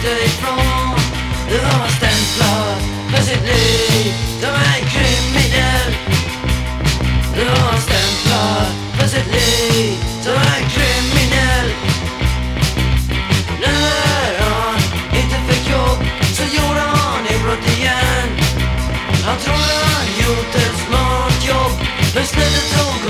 åkte ifrån. Du var stämplad för sitt liv. Som en kriminell Du man stämplar för sitt liv. Som en kriminell. När han inte fick jobb så gjorde han inbrott igen. Han trodde han gjort ett smart jobb men snuten tog